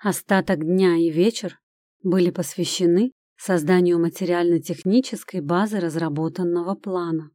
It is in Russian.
Остаток дня и вечер были посвящены созданию материально-технической базы разработанного плана.